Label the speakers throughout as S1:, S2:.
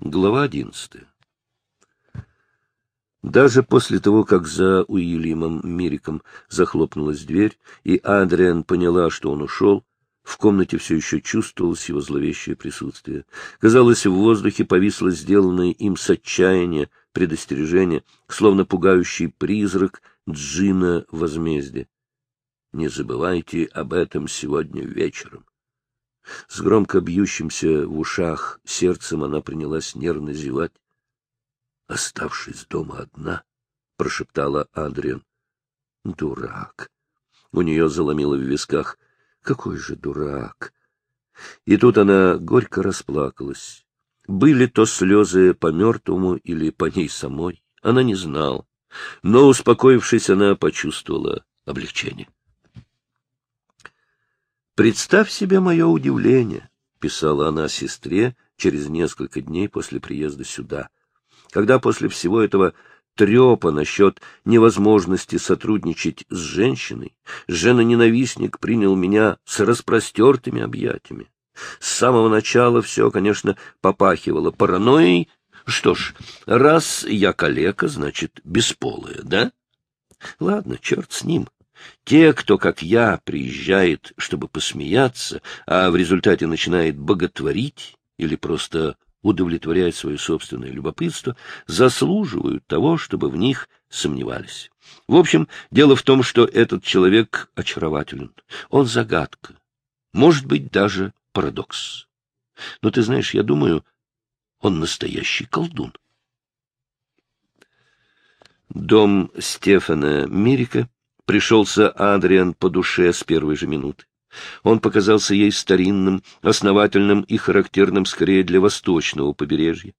S1: Глава одиннадцатая. Даже после того, как за Уильямом Мириком захлопнулась дверь, и Адриан поняла, что он ушел, в комнате все еще чувствовалось его зловещее присутствие. Казалось, в воздухе повисло сделанное им с отчаяния предостережение, словно пугающий призрак Джина возмездия. Не забывайте об этом сегодня вечером. С громко бьющимся в ушах сердцем она принялась нервно зевать. — Оставшись дома одна, — прошептала Адриан. — Дурак! У нее заломило в висках. Какой же дурак! И тут она горько расплакалась. Были то слезы по мертвому или по ней самой, она не знала. Но, успокоившись, она почувствовала облегчение. «Представь себе мое удивление», — писала она сестре через несколько дней после приезда сюда, когда после всего этого трепа насчет невозможности сотрудничать с женщиной, жена-ненавистник принял меня с распростертыми объятиями. С самого начала все, конечно, попахивало паранойей. Что ж, раз я калека, значит, бесполая, да? Ладно, черт с ним. Те, кто, как я, приезжает, чтобы посмеяться, а в результате начинает боготворить или просто удовлетворять свое собственное любопытство, заслуживают того, чтобы в них сомневались. В общем, дело в том, что этот человек очарователен. Он загадка. Может быть, даже парадокс. Но ты знаешь, я думаю, он настоящий колдун. Дом Стефана Мирика пришелся Адриан по душе с первой же минуты. Он показался ей старинным, основательным и характерным скорее для восточного побережья.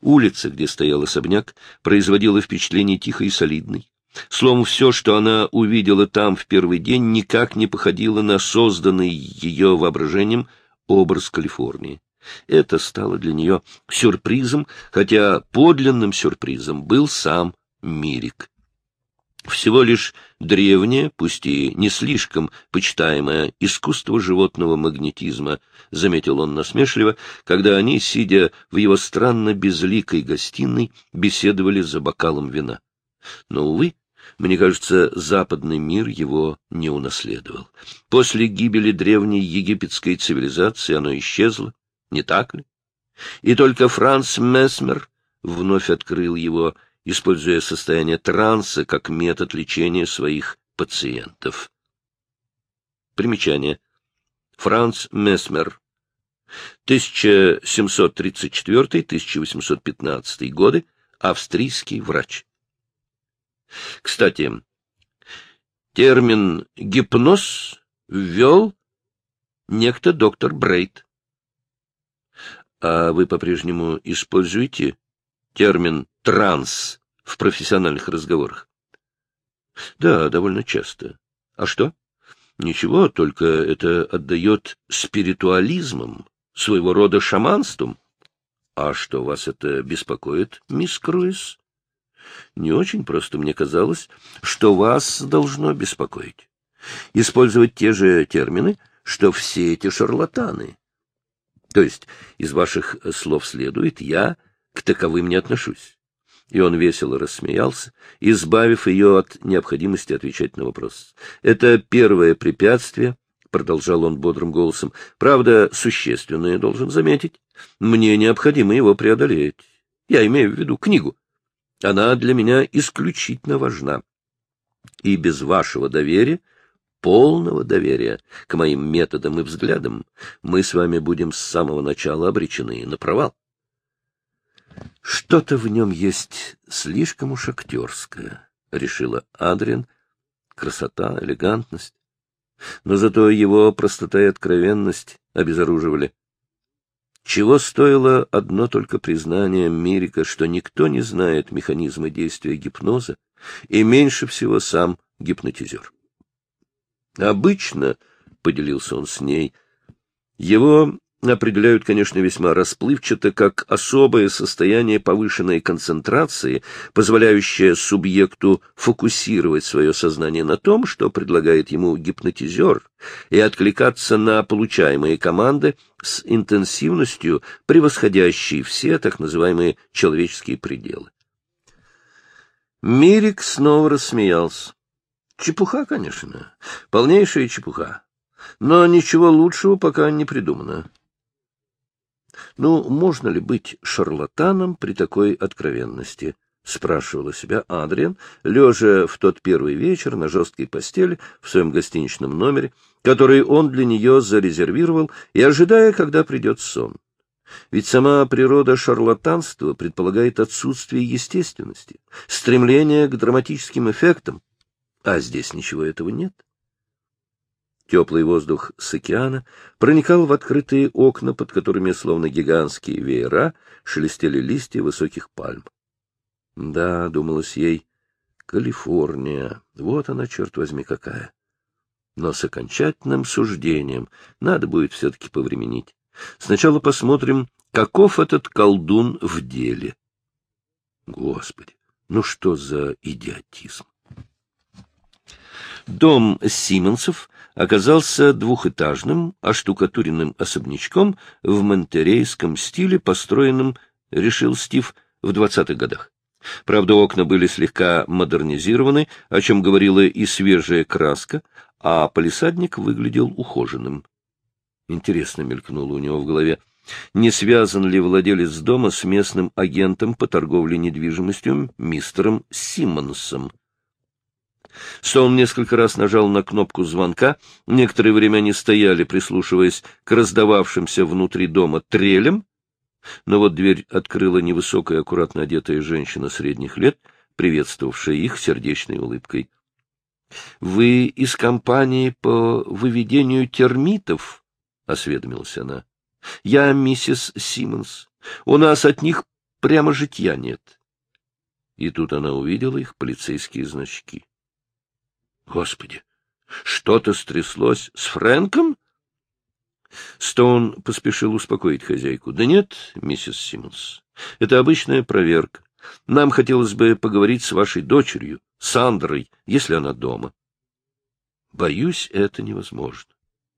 S1: Улица, где стоял особняк, производила впечатление тихой и солидной. Словом, все, что она увидела там в первый день, никак не походило на созданный ее воображением образ Калифорнии. Это стало для нее сюрпризом, хотя подлинным сюрпризом был сам Мирик. Всего лишь древнее, пусть и не слишком почитаемое искусство животного магнетизма, заметил он насмешливо, когда они, сидя в его странно безликой гостиной, беседовали за бокалом вина. Но, увы, мне кажется, западный мир его не унаследовал. После гибели древней египетской цивилизации оно исчезло, не так ли? И только Франц Месмер вновь открыл его используя состояние транса как метод лечения своих пациентов. Примечание. Франц Месмер. 1734-1815 годы. Австрийский врач. Кстати, термин «гипноз» ввел некто доктор Брейт. А вы по-прежнему используете термин «транс» в профессиональных разговорах? Да, довольно часто. А что? Ничего, только это отдает спиритуализмом, своего рода шаманством. А что вас это беспокоит, мисс Круиз? Не очень просто мне казалось, что вас должно беспокоить. Использовать те же термины, что все эти шарлатаны. То есть, из ваших слов следует, я к таковым не отношусь. И он весело рассмеялся, избавив ее от необходимости отвечать на вопрос. Это первое препятствие, — продолжал он бодрым голосом, — правда, существенное, должен заметить. Мне необходимо его преодолеть. Я имею в виду книгу. Она для меня исключительно важна. И без вашего доверия, полного доверия к моим методам и взглядам, мы с вами будем с самого начала обречены на провал. Что-то в нем есть слишком уж актерское, — решила Адриан. Красота, элегантность. Но зато его простота и откровенность обезоруживали. Чего стоило одно только признание Мирика, что никто не знает механизма действия гипноза, и меньше всего сам гипнотизер. Обычно, — поделился он с ней, — его определяют, конечно, весьма расплывчато, как особое состояние повышенной концентрации, позволяющее субъекту фокусировать свое сознание на том, что предлагает ему гипнотизер, и откликаться на получаемые команды с интенсивностью, превосходящей все так называемые человеческие пределы. Мирик снова рассмеялся. Чепуха, конечно, полнейшая чепуха. Но ничего лучшего пока не придумано. Ну, можно ли быть шарлатаном при такой откровенности? — спрашивала себя Адриан, лежа в тот первый вечер на жесткой постели в своем гостиничном номере, который он для нее зарезервировал, и ожидая, когда придет сон. Ведь сама природа шарлатанства предполагает отсутствие естественности, стремление к драматическим эффектам, а здесь ничего этого нет. Теплый воздух с океана проникал в открытые окна, под которыми, словно гигантские веера, шелестели листья высоких пальм. Да, думалось ей, Калифорния, вот она, черт возьми, какая. Но с окончательным суждением надо будет все-таки повременить. Сначала посмотрим, каков этот колдун в деле. Господи, ну что за идиотизм! Дом Симонсов оказался двухэтажным, оштукатуренным особнячком в монтерейском стиле, построенным, решил Стив, в двадцатых годах. Правда, окна были слегка модернизированы, о чем говорила и свежая краска, а палисадник выглядел ухоженным. Интересно мелькнуло у него в голове. Не связан ли владелец дома с местным агентом по торговле недвижимостью мистером Симмонсом? Стоун несколько раз нажал на кнопку звонка. Некоторое время они стояли, прислушиваясь к раздававшимся внутри дома трелям. Но вот дверь открыла невысокая, аккуратно одетая женщина средних лет, приветствовавшая их сердечной улыбкой. — Вы из компании по выведению термитов? — осведомилась она. — Я миссис Симмонс. У нас от них прямо житья нет. И тут она увидела их полицейские значки. Господи, что-то стряслось с Фрэнком? Стоун поспешил успокоить хозяйку. Да нет, миссис Симмонс, это обычная проверка. Нам хотелось бы поговорить с вашей дочерью, Сандрой, если она дома. Боюсь, это невозможно.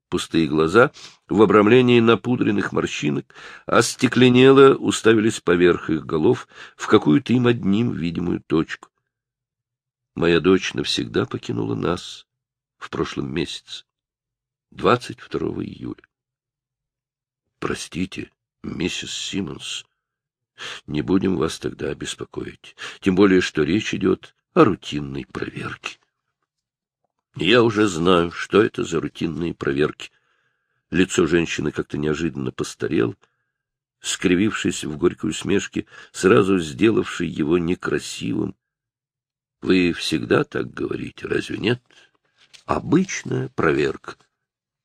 S1: Пустые глаза в обрамлении напудренных морщинок остекленело уставились поверх их голов в какую-то им одним видимую точку. Моя дочь навсегда покинула нас в прошлом месяце, 22 июля. Простите, миссис Симмонс, не будем вас тогда беспокоить, тем более, что речь идет о рутинной проверке. Я уже знаю, что это за рутинные проверки. Лицо женщины как-то неожиданно постарело, скривившись в горькой усмешке, сразу сделавшей его некрасивым, вы всегда так говорите, разве нет? Обычная проверка.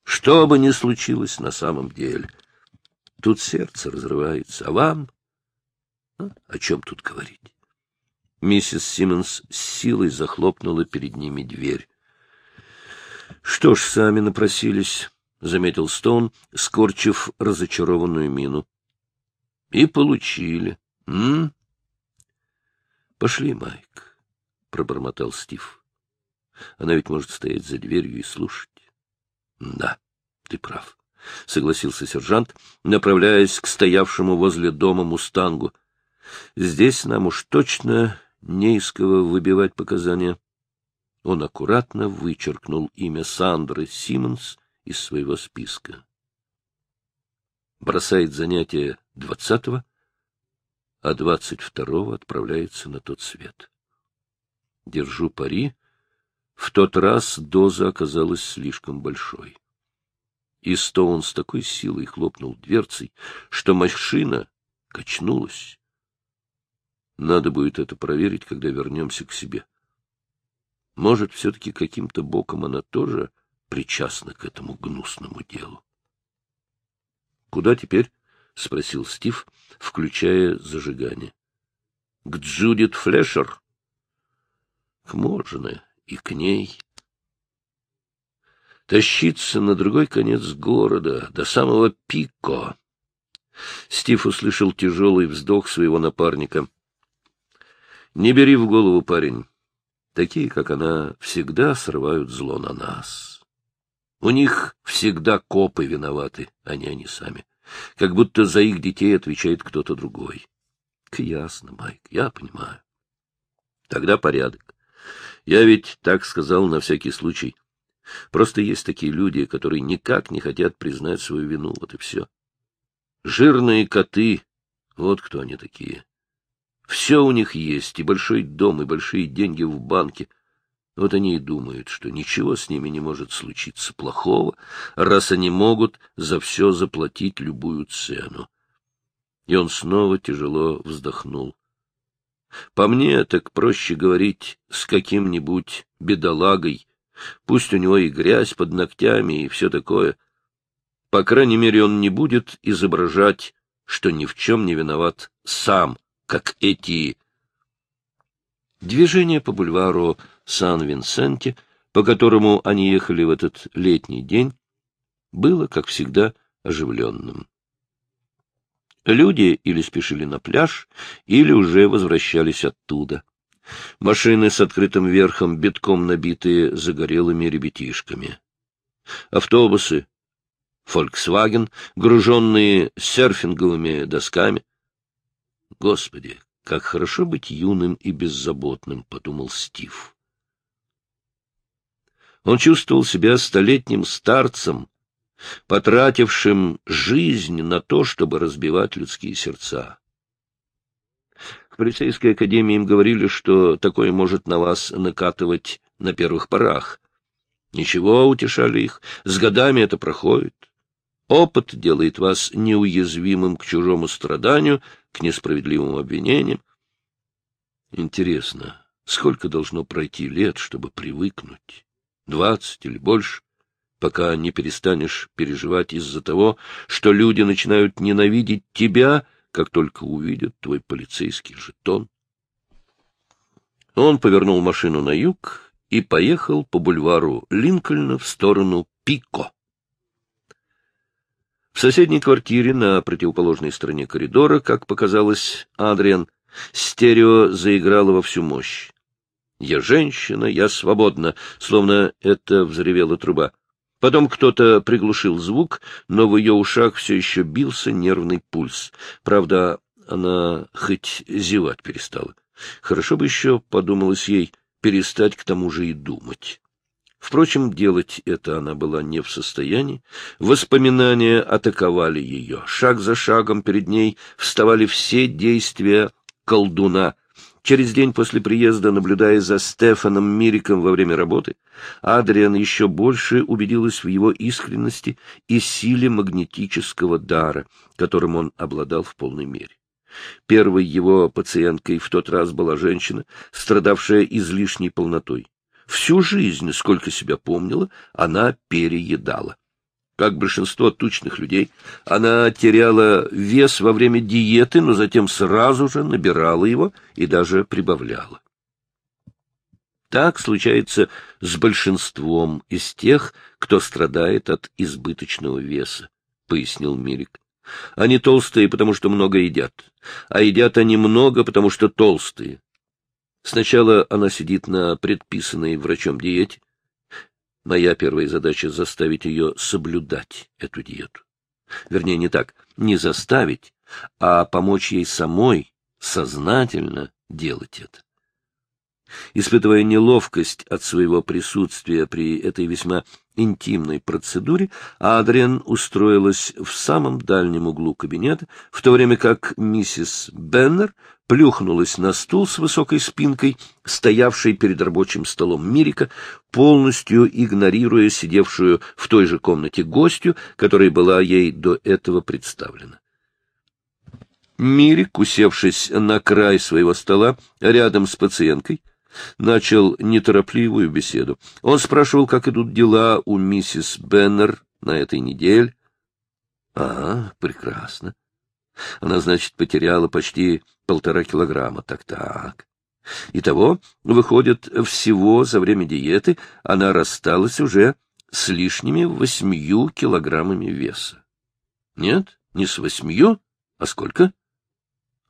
S1: Что бы ни случилось на самом деле. Тут сердце разрывается, а вам? А, о чем тут говорить? Миссис Симмонс с силой захлопнула перед ними дверь. — Что ж, сами напросились, — заметил Стоун, скорчив разочарованную мину. — И получили. Пошли, Майк. — пробормотал Стив. — Она ведь может стоять за дверью и слушать. — Да, ты прав, — согласился сержант, направляясь к стоявшему возле дома мустангу. — Здесь нам уж точно не из кого выбивать показания. Он аккуратно вычеркнул имя Сандры Симмонс из своего списка. Бросает занятие двадцатого, а двадцать второго отправляется на тот свет. Держу пари, в тот раз доза оказалась слишком большой. И Стоун с такой силой хлопнул дверцей, что машина качнулась. Надо будет это проверить, когда вернемся к себе. Может, все-таки каким-то боком она тоже причастна к этому гнусному делу. — Куда теперь? — спросил Стив, включая зажигание. — К Джудит Флешер к Моджине и к ней. Тащиться на другой конец города, до самого Пико. Стив услышал тяжелый вздох своего напарника. — Не бери в голову, парень. Такие, как она, всегда срывают зло на нас. У них всегда копы виноваты, а не они сами. Как будто за их детей отвечает кто-то другой. Ясно, Майк, я понимаю. Тогда порядок. Я ведь так сказал на всякий случай. Просто есть такие люди, которые никак не хотят признать свою вину, вот и все. Жирные коты, вот кто они такие. Все у них есть, и большой дом, и большие деньги в банке. Вот они и думают, что ничего с ними не может случиться плохого, раз они могут за все заплатить любую цену. И он снова тяжело вздохнул. По мне, так проще говорить с каким-нибудь бедолагой, Пусть у него и грязь под ногтями, и все такое. По крайней мере, он не будет изображать, что ни в чем не виноват сам, как эти... Движение по бульвару Сан-Винсенте, по которому они ехали в этот летний день, было, как всегда, оживленным. Люди или спешили на пляж, или уже возвращались оттуда. Машины с открытым верхом, битком набитые загорелыми ребятишками. Автобусы, Volkswagen, груженные серфинговыми досками. Господи, как хорошо быть юным и беззаботным, — подумал Стив. Он чувствовал себя столетним старцем, потратившим жизнь на то, чтобы разбивать людские сердца полицейской академии им говорили, что такое может на вас накатывать на первых порах. Ничего, утешали их, с годами это проходит. Опыт делает вас неуязвимым к чужому страданию, к несправедливым обвинениям. Интересно, сколько должно пройти лет, чтобы привыкнуть? Двадцать или больше? Пока не перестанешь переживать из-за того, что люди начинают ненавидеть тебя — как только увидят твой полицейский жетон. Он повернул машину на юг и поехал по бульвару Линкольна в сторону Пико. В соседней квартире на противоположной стороне коридора, как показалось Адриан, стерео заиграло во всю мощь. «Я женщина, я свободна», словно это взревела труба. Потом кто-то приглушил звук, но в ее ушах все еще бился нервный пульс. Правда, она хоть зевать перестала. Хорошо бы еще, подумалось ей, перестать к тому же и думать. Впрочем, делать это она была не в состоянии. Воспоминания атаковали ее. Шаг за шагом перед ней вставали все действия колдуна — Через день после приезда, наблюдая за Стефаном Мириком во время работы, Адриан еще больше убедилась в его искренности и силе магнетического дара, которым он обладал в полной мере. Первой его пациенткой в тот раз была женщина, страдавшая излишней полнотой. Всю жизнь, сколько себя помнила, она переедала. Как большинство тучных людей, она теряла вес во время диеты, но затем сразу же набирала его и даже прибавляла. Так случается с большинством из тех, кто страдает от избыточного веса, — пояснил Мирик. Они толстые, потому что много едят, а едят они много, потому что толстые. Сначала она сидит на предписанной врачом диете, Моя первая задача — заставить ее соблюдать эту диету. Вернее, не так, не заставить, а помочь ей самой сознательно делать это. Испытывая неловкость от своего присутствия при этой весьма интимной процедуре, Адриан устроилась в самом дальнем углу кабинета, в то время как миссис Беннер плюхнулась на стул с высокой спинкой, стоявший перед рабочим столом Мирика, полностью игнорируя сидевшую в той же комнате гостью, которая была ей до этого представлена. Мирик, усевшись на край своего стола рядом с пациенткой, начал неторопливую беседу. Он спрашивал, как идут дела у миссис Беннер на этой неделе. — А, прекрасно. Она, значит, потеряла почти полтора килограмма. Так-так. Итого, выходит, всего за время диеты она рассталась уже с лишними восьмью килограммами веса. Нет, не с восьмью, а сколько?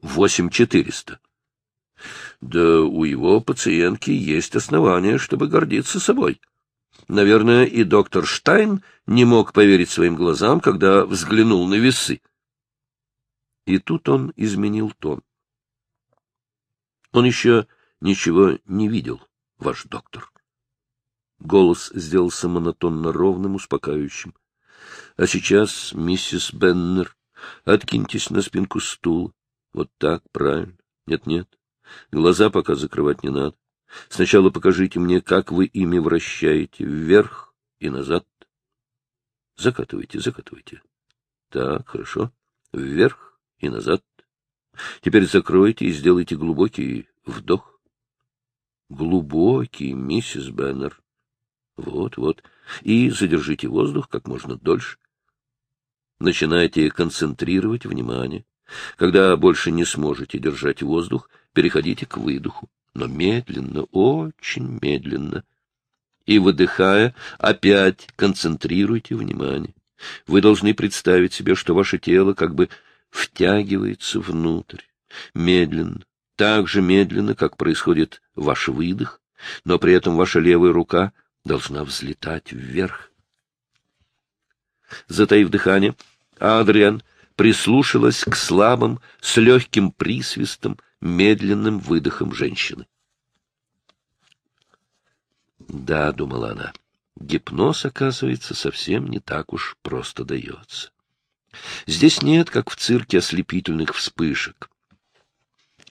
S1: Восемь четыреста. Да у его пациентки есть основания, чтобы гордиться собой. Наверное, и доктор Штайн не мог поверить своим глазам, когда взглянул на весы. И тут он изменил тон. Он еще ничего не видел, ваш доктор. Голос сделался монотонно ровным, успокаивающим. А сейчас, миссис Беннер, откиньтесь на спинку стула. Вот так, правильно. Нет-нет. Глаза пока закрывать не надо. Сначала покажите мне, как вы ими вращаете, вверх и назад. Закатывайте, закатывайте. Так, хорошо. Вверх и назад. Теперь закройте и сделайте глубокий вдох. Глубокий, миссис Беннер. Вот, вот. И задержите воздух как можно дольше. Начинайте концентрировать внимание. Когда больше не сможете держать воздух, переходите к выдоху, но медленно, очень медленно. И, выдыхая, опять концентрируйте внимание. Вы должны представить себе, что ваше тело как бы втягивается внутрь, медленно, так же медленно, как происходит ваш выдох, но при этом ваша левая рука должна взлетать вверх. Затаив дыхание, Адриан прислушалась к слабым, с легким присвистом, медленным выдохом женщины. Да, — думала она, — гипноз, оказывается, совсем не так уж просто дается. Здесь нет, как в цирке, ослепительных вспышек.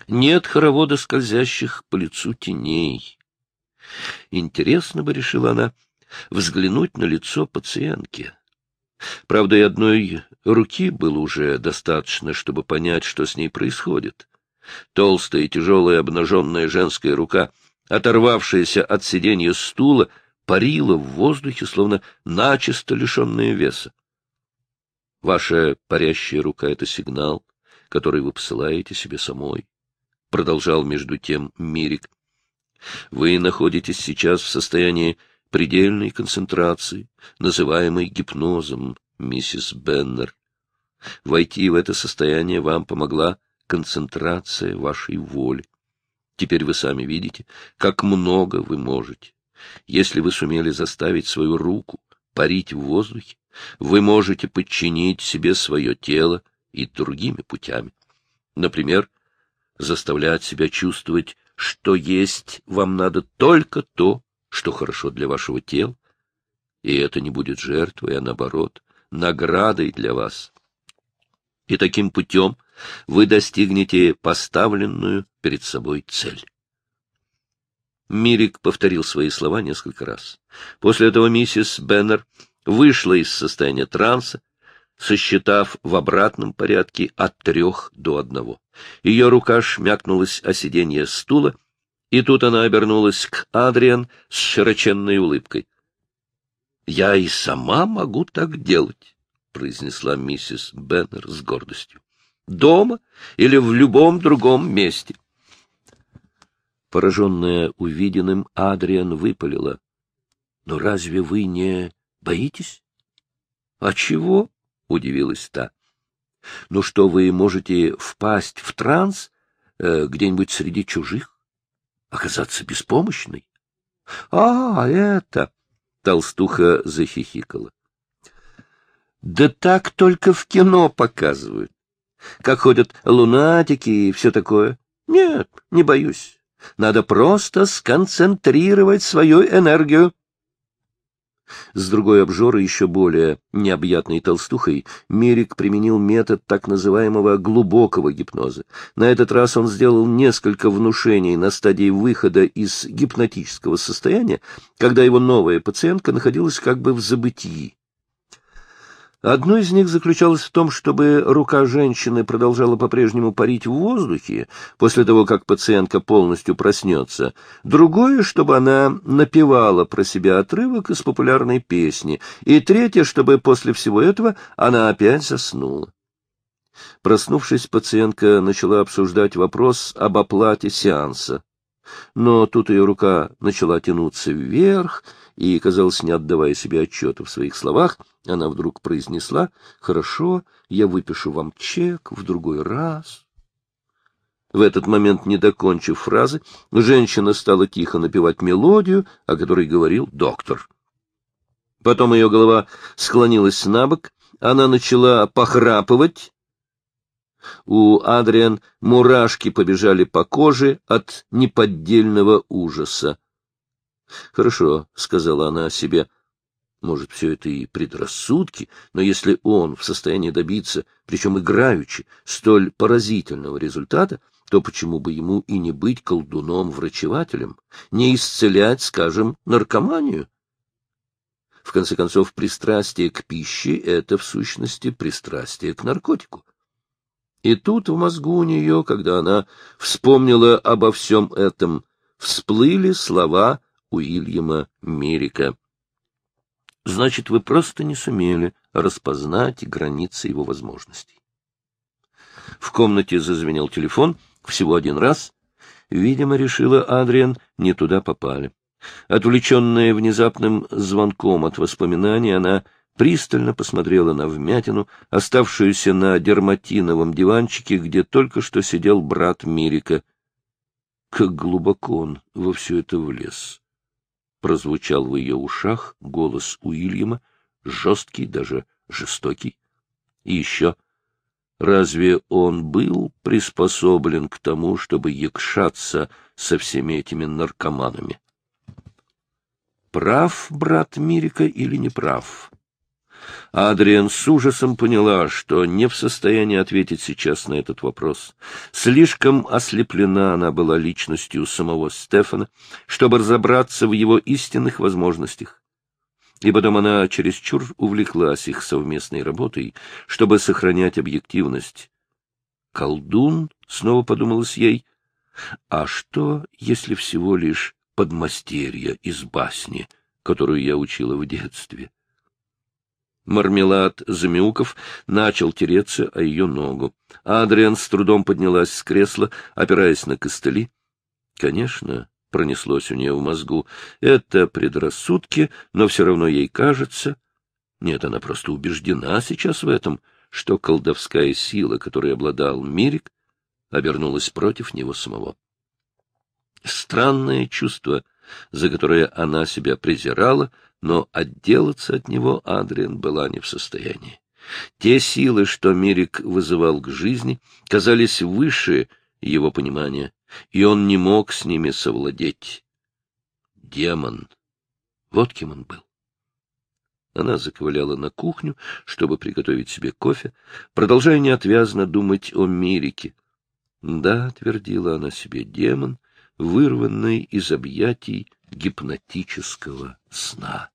S1: Нет хоровода скользящих по лицу теней. Интересно бы, — решила она, — взглянуть на лицо пациентки. Правда, и одной руки было уже достаточно, чтобы понять, что с ней происходит. Толстая и тяжелая обнаженная женская рука, оторвавшаяся от сиденья стула, парила в воздухе, словно начисто лишенная веса. Ваша парящая рука — это сигнал, который вы посылаете себе самой. Продолжал между тем Мирик. Вы находитесь сейчас в состоянии предельной концентрации, называемой гипнозом, миссис Беннер. Войти в это состояние вам помогла концентрация вашей воли. Теперь вы сами видите, как много вы можете. Если вы сумели заставить свою руку парить в воздухе, вы можете подчинить себе свое тело и другими путями. Например, заставлять себя чувствовать, что есть вам надо только то, что хорошо для вашего тела, и это не будет жертвой, а наоборот, наградой для вас. И таким путем вы достигнете поставленную перед собой цель. Мирик повторил свои слова несколько раз. После этого миссис Беннер вышла из состояния транса, сосчитав в обратном порядке от трех до одного. Ее рука шмякнулась о сиденье стула, и тут она обернулась к Адриан с широченной улыбкой. — Я и сама могу так делать, — произнесла миссис Беннер с гордостью. — Дома или в любом другом месте. Пораженная увиденным, Адриан выпалила. — Но разве вы не боитесь? — А чего? — удивилась та. — Ну что, вы можете впасть в транс э, где-нибудь среди чужих? оказаться беспомощной? — А, это... — толстуха захихикала. — Да так только в кино показывают. Как ходят лунатики и все такое. Нет, не боюсь. Надо просто сконцентрировать свою энергию. С другой обжорой, еще более необъятной толстухой, Мирик применил метод так называемого глубокого гипноза. На этот раз он сделал несколько внушений на стадии выхода из гипнотического состояния, когда его новая пациентка находилась как бы в забытии. Одно из них заключалось в том, чтобы рука женщины продолжала по-прежнему парить в воздухе после того, как пациентка полностью проснется. Другое, чтобы она напевала про себя отрывок из популярной песни. И третье, чтобы после всего этого она опять заснула. Проснувшись, пациентка начала обсуждать вопрос об оплате сеанса. Но тут ее рука начала тянуться вверх, и, казалось, не отдавая себе отчета в своих словах, она вдруг произнесла «Хорошо, я выпишу вам чек в другой раз». В этот момент, не докончив фразы, женщина стала тихо напевать мелодию, о которой говорил доктор. Потом ее голова склонилась на бок, она начала похрапывать. У Адриан мурашки побежали по коже от неподдельного ужаса. — Хорошо, — сказала она о себе, — может, все это и предрассудки, но если он в состоянии добиться, причем играючи, столь поразительного результата, то почему бы ему и не быть колдуном-врачевателем, не исцелять, скажем, наркоманию? В конце концов, пристрастие к пище — это, в сущности, пристрастие к наркотику. И тут в мозгу у нее, когда она вспомнила обо всем этом, всплыли слова Уильяма Мерика. Значит, вы просто не сумели распознать границы его возможностей. В комнате зазвенел телефон всего один раз. Видимо, решила Адриан, не туда попали. Отвлеченная внезапным звонком от воспоминаний, она пристально посмотрела на вмятину, оставшуюся на дерматиновом диванчике, где только что сидел брат Мирика. Как глубоко он во все это влез! Прозвучал в ее ушах голос Уильяма, жесткий, даже жестокий. И еще, разве он был приспособлен к тому, чтобы якшаться со всеми этими наркоманами? прав брат Мирика или не прав. Адриан с ужасом поняла, что не в состоянии ответить сейчас на этот вопрос. Слишком ослеплена она была личностью самого Стефана, чтобы разобраться в его истинных возможностях. И потом она чересчур увлеклась их совместной работой, чтобы сохранять объективность. «Колдун?» — снова подумалось ей. «А что, если всего лишь подмастерья из басни, которую я учила в детстве. Мармелад Замяуков начал тереться о ее ногу. Адриан с трудом поднялась с кресла, опираясь на костыли. Конечно, пронеслось у нее в мозгу. Это предрассудки, но все равно ей кажется... Нет, она просто убеждена сейчас в этом, что колдовская сила, которой обладал Мирик, обернулась против него самого. Странное чувство, за которое она себя презирала, но отделаться от него Адриан была не в состоянии. Те силы, что Мирик вызывал к жизни, казались выше его понимания, и он не мог с ними совладеть. Демон. Вот кем он был. Она заковыляла на кухню, чтобы приготовить себе кофе, продолжая неотвязно думать о Мирике. Да, твердила она себе, демон, вырванный из объятий гипнотического сна.